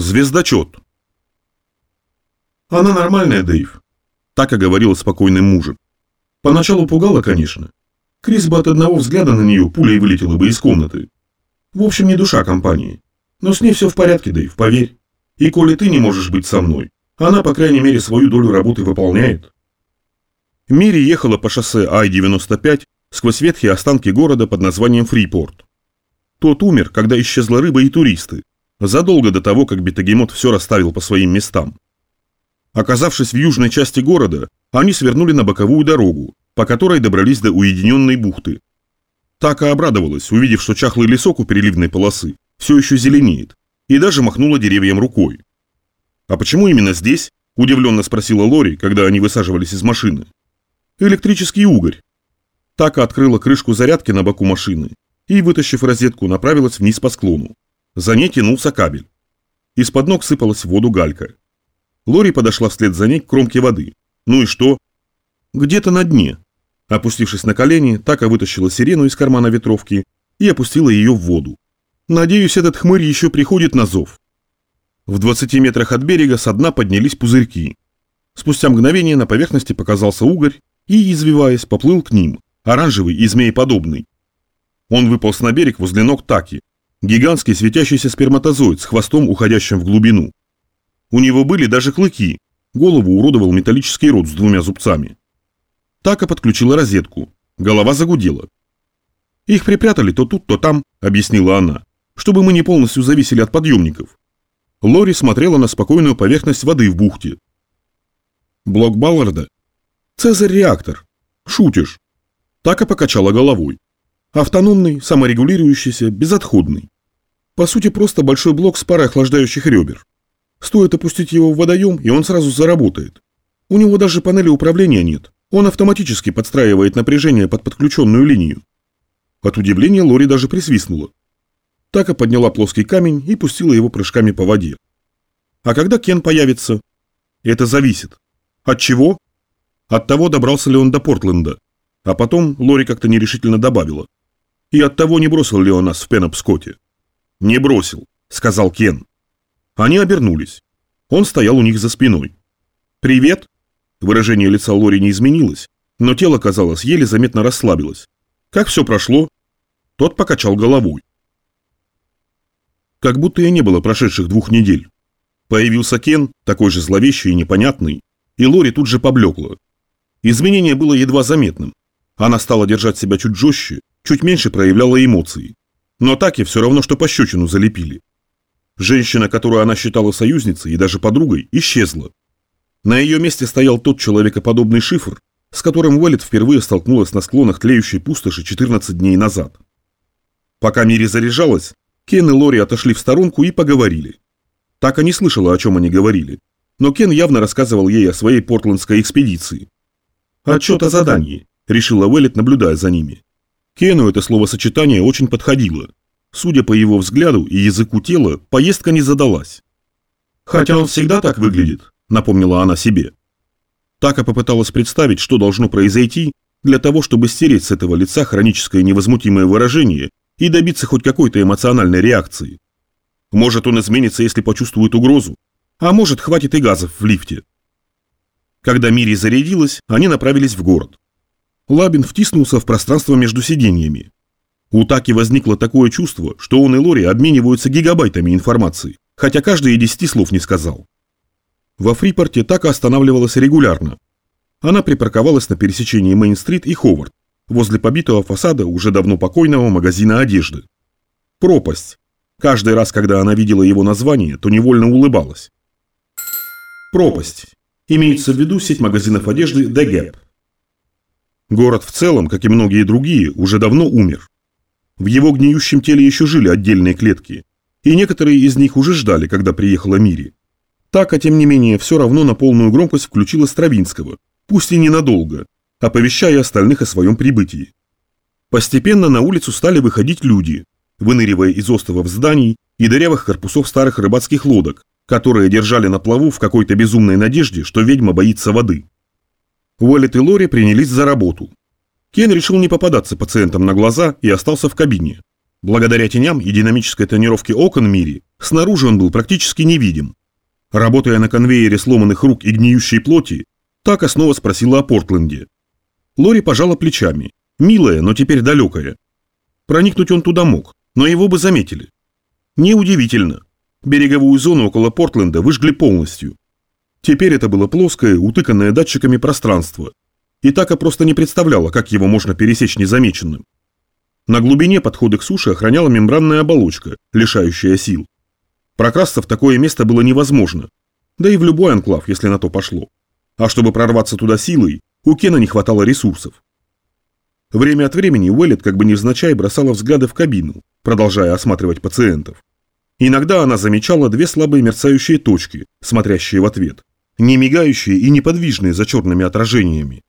Звездочет. Она нормальная, Дэйв. Так и говорила спокойным мужем. Поначалу пугала, конечно. Крис бы от одного взгляда на нее пулей вылетела бы из комнаты. В общем, не душа компании. Но с ней все в порядке, Дэйв, поверь. И коли ты не можешь быть со мной, она, по крайней мере, свою долю работы выполняет. Мири ехала по шоссе Ай-95 сквозь ветхие останки города под названием Фрипорт. Тот умер, когда исчезла рыба и туристы, задолго до того, как Бетагемот все расставил по своим местам. Оказавшись в южной части города, они свернули на боковую дорогу, по которой добрались до уединенной бухты. Така обрадовалась, увидев, что чахлый лесок у переливной полосы все еще зеленеет, и даже махнула деревьям рукой. «А почему именно здесь?» – удивленно спросила Лори, когда они высаживались из машины. «Электрический угорь». Така открыла крышку зарядки на боку машины и, вытащив розетку, направилась вниз по склону. За ней тянулся кабель. Из-под ног сыпалась в воду галька. Лори подошла вслед за ней к кромке воды. Ну и что? Где-то на дне. Опустившись на колени, Така вытащила сирену из кармана ветровки и опустила ее в воду. Надеюсь, этот хмырь еще приходит на зов. В 20 метрах от берега со дна поднялись пузырьки. Спустя мгновение на поверхности показался угорь и, извиваясь, поплыл к ним, оранжевый и змееподобный. Он выполз на берег возле ног Таки, Гигантский светящийся сперматозоид с хвостом, уходящим в глубину. У него были даже клыки, голову уродовал металлический рот с двумя зубцами. Така подключила розетку, голова загудела. «Их припрятали то тут, то там», — объяснила она, «чтобы мы не полностью зависели от подъемников». Лори смотрела на спокойную поверхность воды в бухте. «Блок Балларда?» «Цезарь-реактор». «Шутишь». Така покачала головой. Автономный, саморегулирующийся, безотходный. По сути, просто большой блок с парой охлаждающих ребер. Стоит опустить его в водоем, и он сразу заработает. У него даже панели управления нет. Он автоматически подстраивает напряжение под подключенную линию. От удивления Лори даже присвистнула. Така подняла плоский камень и пустила его прыжками по воде. А когда Кен появится? Это зависит. От чего? От того, добрался ли он до Портленда. А потом Лори как-то нерешительно добавила. И от того не бросил ли он нас в Пенопскоте? Не бросил, сказал Кен. Они обернулись. Он стоял у них за спиной. «Привет!» Выражение лица Лори не изменилось, но тело, казалось, еле заметно расслабилось. «Как все прошло?» Тот покачал головой. Как будто и не было прошедших двух недель. Появился Кен, такой же зловещий и непонятный, и Лори тут же поблекла. Изменение было едва заметным. Она стала держать себя чуть жестче, чуть меньше проявляла эмоции. Но так и все равно, что пощечину залепили. Женщина, которую она считала союзницей и даже подругой, исчезла. На ее месте стоял тот человекоподобный шифр, с которым Уэллет впервые столкнулась на склонах тлеющей пустоши 14 дней назад. Пока Мири заряжалась, Кен и Лори отошли в сторонку и поговорили. Так и не слышала, о чем они говорили, но Кен явно рассказывал ей о своей портландской экспедиции. «Отчет о задании», — решила Уэллет, наблюдая за ними. Кену это словосочетание очень подходило. Судя по его взгляду и языку тела, поездка не задалась. «Хотя он всегда так выглядит», — напомнила она себе. Така попыталась представить, что должно произойти для того, чтобы стереть с этого лица хроническое невозмутимое выражение и добиться хоть какой-то эмоциональной реакции. Может, он изменится, если почувствует угрозу, а может, хватит и газов в лифте. Когда Мири зарядилась, они направились в город. Лабин втиснулся в пространство между сиденьями. У Таки возникло такое чувство, что он и Лори обмениваются гигабайтами информации, хотя каждый и десяти слов не сказал. Во Фрипорте Така останавливалась регулярно. Она припарковалась на пересечении Мейн-стрит и Ховард, возле побитого фасада уже давно покойного магазина одежды. Пропасть. Каждый раз, когда она видела его название, то невольно улыбалась. Пропасть. Имеется в виду сеть магазинов одежды The Gap. Город в целом, как и многие другие, уже давно умер. В его гниющем теле еще жили отдельные клетки, и некоторые из них уже ждали, когда приехала Мири. Так, а тем не менее, все равно на полную громкость включила Стравинского, пусть и ненадолго, оповещая остальных о своем прибытии. Постепенно на улицу стали выходить люди, выныривая из островов зданий и дырявых корпусов старых рыбацких лодок, которые держали на плаву в какой-то безумной надежде, что ведьма боится воды. Уоллет и Лори принялись за работу. Кен решил не попадаться пациентам на глаза и остался в кабине. Благодаря теням и динамической тонировке окон Мири, снаружи он был практически невидим. Работая на конвейере сломанных рук и гниющей плоти, Така снова спросила о Портленде. Лори пожала плечами. Милая, но теперь далекая. Проникнуть он туда мог, но его бы заметили. Неудивительно. Береговую зону около Портленда выжгли полностью. Теперь это было плоское, утыканное датчиками пространство. И Така просто не представляла, как его можно пересечь незамеченным. На глубине подхода к суше охраняла мембранная оболочка, лишающая сил. Прокрасться в такое место было невозможно. Да и в любой анклав, если на то пошло. А чтобы прорваться туда силой, у Кена не хватало ресурсов. Время от времени Уэллет как бы невзначай бросала взгляды в кабину, продолжая осматривать пациентов. Иногда она замечала две слабые мерцающие точки, смотрящие в ответ, не мигающие и неподвижные за черными отражениями.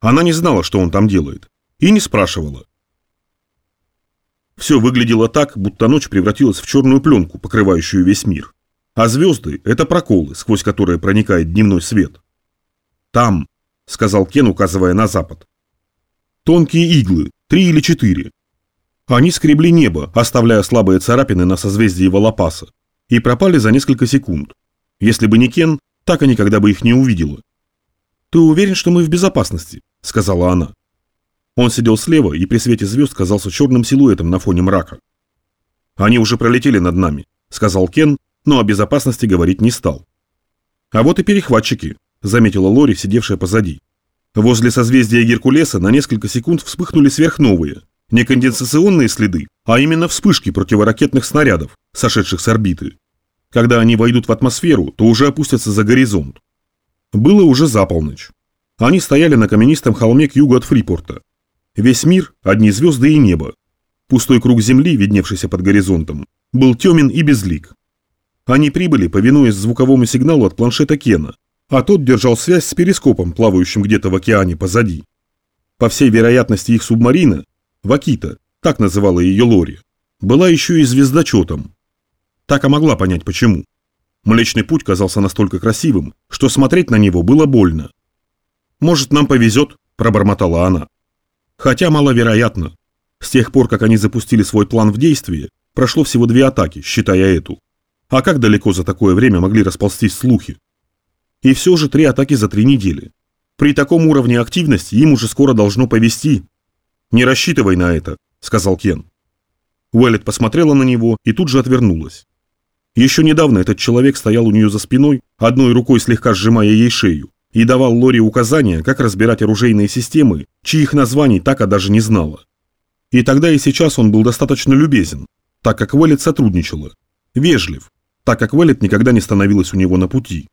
Она не знала, что он там делает, и не спрашивала. Все выглядело так, будто ночь превратилась в черную пленку, покрывающую весь мир. А звезды – это проколы, сквозь которые проникает дневной свет. «Там», – сказал Кен, указывая на запад. Тонкие иглы, три или четыре. Они скребли небо, оставляя слабые царапины на созвездии Волопаса, и пропали за несколько секунд. Если бы не Кен, так и никогда бы их не увидела. «Ты уверен, что мы в безопасности?» – сказала она. Он сидел слева и при свете звезд казался черным силуэтом на фоне мрака. «Они уже пролетели над нами», – сказал Кен, но о безопасности говорить не стал. «А вот и перехватчики», – заметила Лори, сидевшая позади. Возле созвездия Геркулеса на несколько секунд вспыхнули сверхновые. Не конденсационные следы, а именно вспышки противоракетных снарядов, сошедших с орбиты. Когда они войдут в атмосферу, то уже опустятся за горизонт. Было уже за полночь. Они стояли на каменистом холме к югу от Фрипорта. Весь мир – одни звезды и небо. Пустой круг Земли, видневшийся под горизонтом, был темен и безлик. Они прибыли, повинуясь звуковому сигналу от планшета Кена, а тот держал связь с перископом, плавающим где-то в океане позади. По всей вероятности их субмарина, Вакита, так называла ее Лори, была еще и звездочетом. Так и могла понять почему. Млечный путь казался настолько красивым, что смотреть на него было больно. «Может, нам повезет», – пробормотала она. Хотя маловероятно. С тех пор, как они запустили свой план в действие, прошло всего две атаки, считая эту. А как далеко за такое время могли расползтись слухи? И все же три атаки за три недели. При таком уровне активности им уже скоро должно повести. «Не рассчитывай на это», — сказал Кен. Уэллет посмотрела на него и тут же отвернулась. Еще недавно этот человек стоял у нее за спиной, одной рукой слегка сжимая ей шею, и давал Лори указания, как разбирать оружейные системы, чьих названий так даже не знала. И тогда и сейчас он был достаточно любезен, так как Уэллет сотрудничала, вежлив, так как Уэллет никогда не становилась у него на пути.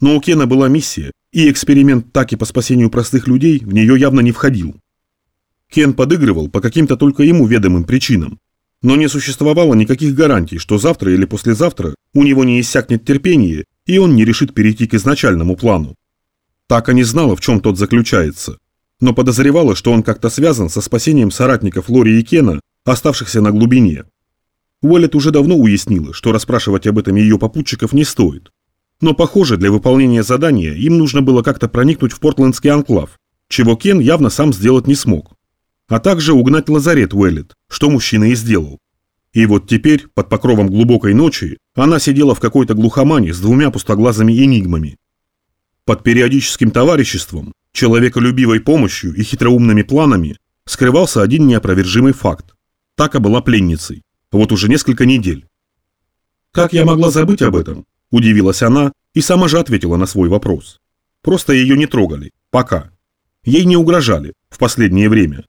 Но у Кена была миссия, и эксперимент Таки по спасению простых людей в нее явно не входил. Кен подыгрывал по каким-то только ему ведомым причинам, но не существовало никаких гарантий, что завтра или послезавтра у него не иссякнет терпение, и он не решит перейти к изначальному плану. Така не знала, в чем тот заключается, но подозревала, что он как-то связан со спасением соратников Лори и Кена, оставшихся на глубине. Уоллет уже давно уяснила, что расспрашивать об этом ее попутчиков не стоит. Но, похоже, для выполнения задания им нужно было как-то проникнуть в портлендский анклав, чего Кен явно сам сделать не смог. А также угнать лазарет Уэллет, что мужчина и сделал. И вот теперь, под покровом глубокой ночи, она сидела в какой-то глухомане с двумя пустоглазыми энигмами. Под периодическим товариществом, человеколюбивой помощью и хитроумными планами скрывался один неопровержимый факт. Така была пленницей. Вот уже несколько недель. Как я могла забыть об этом? Удивилась она и сама же ответила на свой вопрос. Просто ее не трогали. Пока. Ей не угрожали. В последнее время.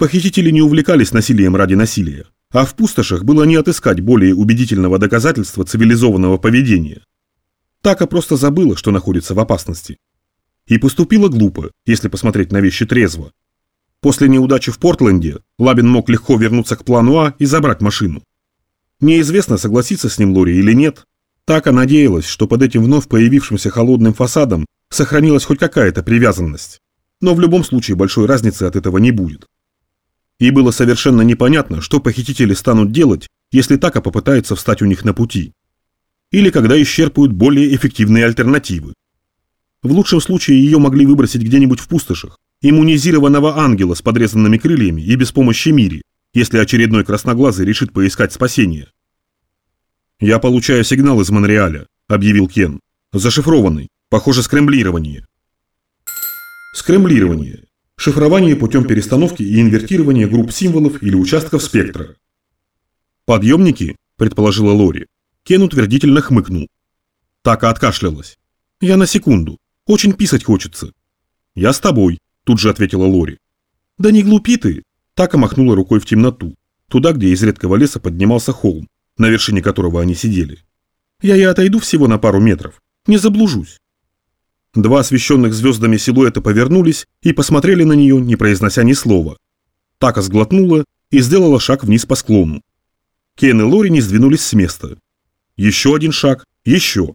Похитители не увлекались насилием ради насилия. А в пустошах было не отыскать более убедительного доказательства цивилизованного поведения. Така просто забыла, что находится в опасности. И поступила глупо, если посмотреть на вещи трезво. После неудачи в Портленде Лабин мог легко вернуться к плану А и забрать машину. Неизвестно, согласится с ним Лори или нет, Така надеялась, что под этим вновь появившимся холодным фасадом сохранилась хоть какая-то привязанность. Но в любом случае большой разницы от этого не будет. И было совершенно непонятно, что похитители станут делать, если Така попытается встать у них на пути. Или когда исчерпают более эффективные альтернативы. В лучшем случае ее могли выбросить где-нибудь в пустошах, иммунизированного ангела с подрезанными крыльями и без помощи Мири, если очередной красноглазый решит поискать спасение. «Я получаю сигнал из Монреаля», — объявил Кен. «Зашифрованный. Похоже, скремблирование». Скремблирование. Шифрование путем перестановки и инвертирования групп символов или участков спектра. «Подъемники?» – предположила Лори. Кен утвердительно хмыкнул. Така откашлялась. «Я на секунду. Очень писать хочется». «Я с тобой», – тут же ответила Лори. «Да не глупи ты!» Така махнула рукой в темноту, туда, где из редкого леса поднимался холм, на вершине которого они сидели. «Я и отойду всего на пару метров. Не заблужусь». Два освещенных звездами силуэта повернулись и посмотрели на нее, не произнося ни слова. Така сглотнула и сделала шаг вниз по склону. Кен и Лори не сдвинулись с места. Еще один шаг, еще.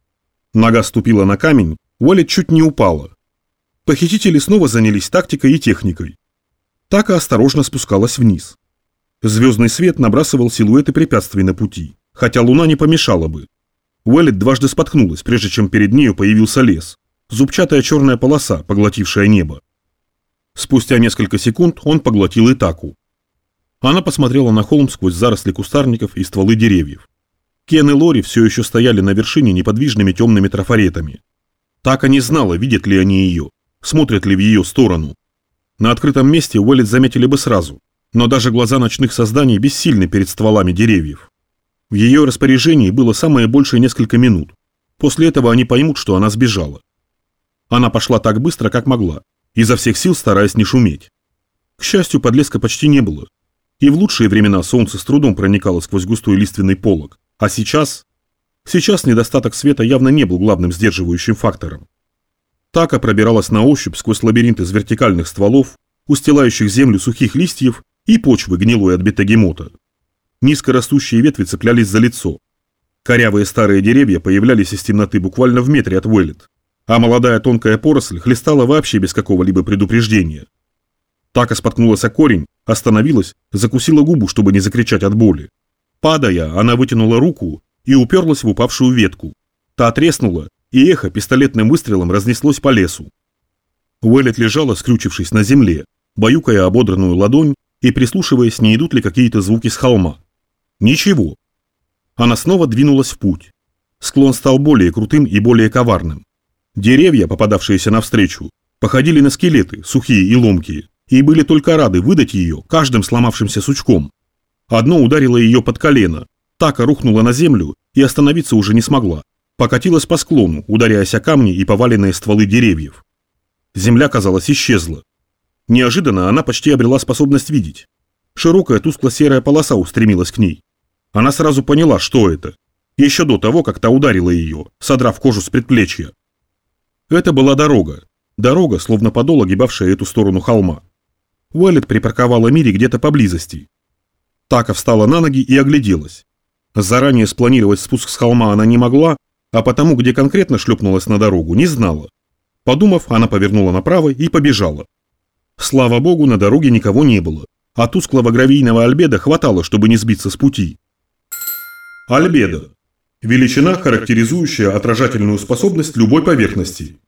Нога ступила на камень, Уоллет чуть не упала. Похитители снова занялись тактикой и техникой. Така осторожно спускалась вниз. Звездный свет набрасывал силуэты препятствий на пути, хотя луна не помешала бы. Уэллет дважды споткнулась, прежде чем перед нею появился лес зубчатая черная полоса, поглотившая небо. Спустя несколько секунд он поглотил Итаку. Она посмотрела на холм сквозь заросли кустарников и стволы деревьев. Кен и Лори все еще стояли на вершине неподвижными темными трафаретами. Така не знала, видят ли они ее, смотрят ли в ее сторону. На открытом месте Уэллет заметили бы сразу, но даже глаза ночных созданий бессильны перед стволами деревьев. В ее распоряжении было самое большее несколько минут. После этого они поймут, что она сбежала. Она пошла так быстро, как могла, изо всех сил стараясь не шуметь. К счастью, подлеска почти не было. И в лучшие времена солнце с трудом проникало сквозь густой лиственный полог. А сейчас... Сейчас недостаток света явно не был главным сдерживающим фактором. Така пробиралась на ощупь сквозь лабиринт из вертикальных стволов, устилающих землю сухих листьев и почвы гнилой от бетагемота. Низкорастущие ветви цеплялись за лицо. Корявые старые деревья появлялись из темноты буквально в метре от Уэллет а молодая тонкая поросль хлестала вообще без какого-либо предупреждения. Така споткнулась о корень, остановилась, закусила губу, чтобы не закричать от боли. Падая, она вытянула руку и уперлась в упавшую ветку. Та треснула, и эхо пистолетным выстрелом разнеслось по лесу. Уэллет лежала, скрючившись на земле, баюкая ободранную ладонь и прислушиваясь, не идут ли какие-то звуки с холма. Ничего. Она снова двинулась в путь. Склон стал более крутым и более коварным. Деревья, попадавшиеся навстречу, походили на скелеты, сухие и ломкие, и были только рады выдать ее каждым сломавшимся сучком. Одно ударило ее под колено, така рухнула на землю и остановиться уже не смогла, покатилась по склону, ударяясь о камни и поваленные стволы деревьев. Земля, казалось, исчезла. Неожиданно она почти обрела способность видеть. Широкая тускло-серая полоса устремилась к ней. Она сразу поняла, что это. Еще до того, как та ударила ее, содрав кожу с предплечья. Это была дорога. Дорога, словно подол, огибавшая эту сторону холма. Уэллет припарковала Мири где-то поблизости. Така встала на ноги и огляделась. Заранее спланировать спуск с холма она не могла, а потому, где конкретно шлепнулась на дорогу, не знала. Подумав, она повернула направо и побежала. Слава богу, на дороге никого не было, а тусклого гравийного альбеда хватало, чтобы не сбиться с пути. Альбедо Величина, характеризующая отражательную способность любой поверхности.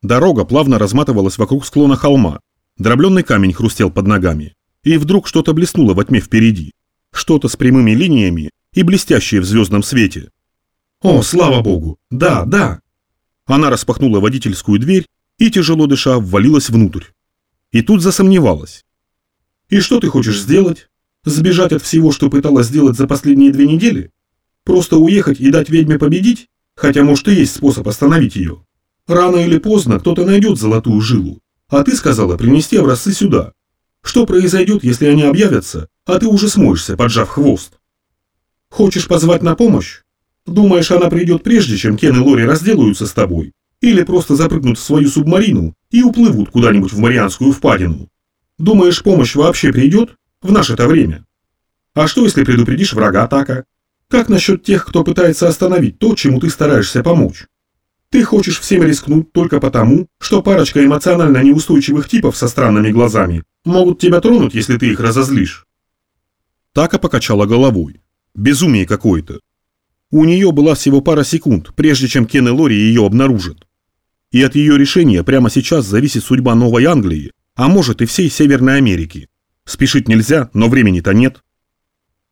Дорога плавно разматывалась вокруг склона холма. Дробленный камень хрустел под ногами. И вдруг что-то блеснуло во тьме впереди. Что-то с прямыми линиями и блестящее в звездном свете. «О, слава богу! Да, да!» Она распахнула водительскую дверь и, тяжело дыша, ввалилась внутрь. И тут засомневалась. «И что ты хочешь сделать? Сбежать от всего, что пыталась сделать за последние две недели?» Просто уехать и дать ведьме победить? Хотя, может, и есть способ остановить ее. Рано или поздно кто-то найдет золотую жилу. А ты сказала принести образцы сюда. Что произойдет, если они объявятся, а ты уже смоешься, поджав хвост? Хочешь позвать на помощь? Думаешь, она придет прежде, чем Кен и Лори разделаются с тобой? Или просто запрыгнут в свою субмарину и уплывут куда-нибудь в Марианскую впадину? Думаешь, помощь вообще придет? В наше-то время. А что, если предупредишь врага атака? Как насчет тех, кто пытается остановить то, чему ты стараешься помочь? Ты хочешь всем рискнуть только потому, что парочка эмоционально неустойчивых типов со странными глазами могут тебя тронуть, если ты их разозлишь. Така покачала головой. Безумие какое-то. У нее была всего пара секунд, прежде чем Кен и Лори ее обнаружат. И от ее решения прямо сейчас зависит судьба Новой Англии, а может и всей Северной Америки. Спешить нельзя, но времени-то нет.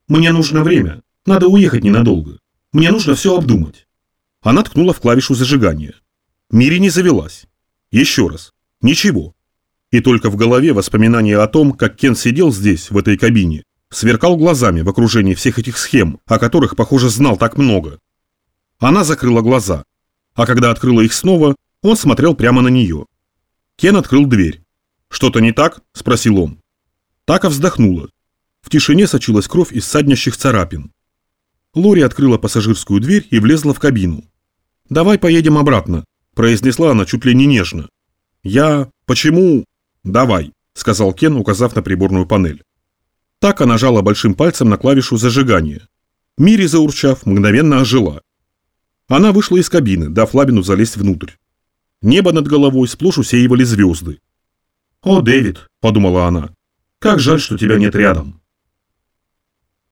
Мне нужно время. Надо уехать ненадолго. Мне нужно все обдумать. Она ткнула в клавишу зажигания. Мири не завелась. Еще раз. Ничего. И только в голове воспоминания о том, как Кен сидел здесь, в этой кабине, сверкал глазами в окружении всех этих схем, о которых, похоже, знал так много. Она закрыла глаза, а когда открыла их снова, он смотрел прямо на нее. Кен открыл дверь. «Что-то не так?» – спросил он. Така вздохнула. В тишине сочилась кровь из саднящих царапин. Лори открыла пассажирскую дверь и влезла в кабину. «Давай поедем обратно», – произнесла она чуть ли не нежно. «Я... Почему...» «Давай», – сказал Кен, указав на приборную панель. Так она нажала большим пальцем на клавишу зажигания. Мири, заурчав, мгновенно ожила. Она вышла из кабины, дав Лабину залезть внутрь. Небо над головой сплошь усеивали звезды. «О, Дэвид», – подумала она, – «как жаль, что тебя нет рядом».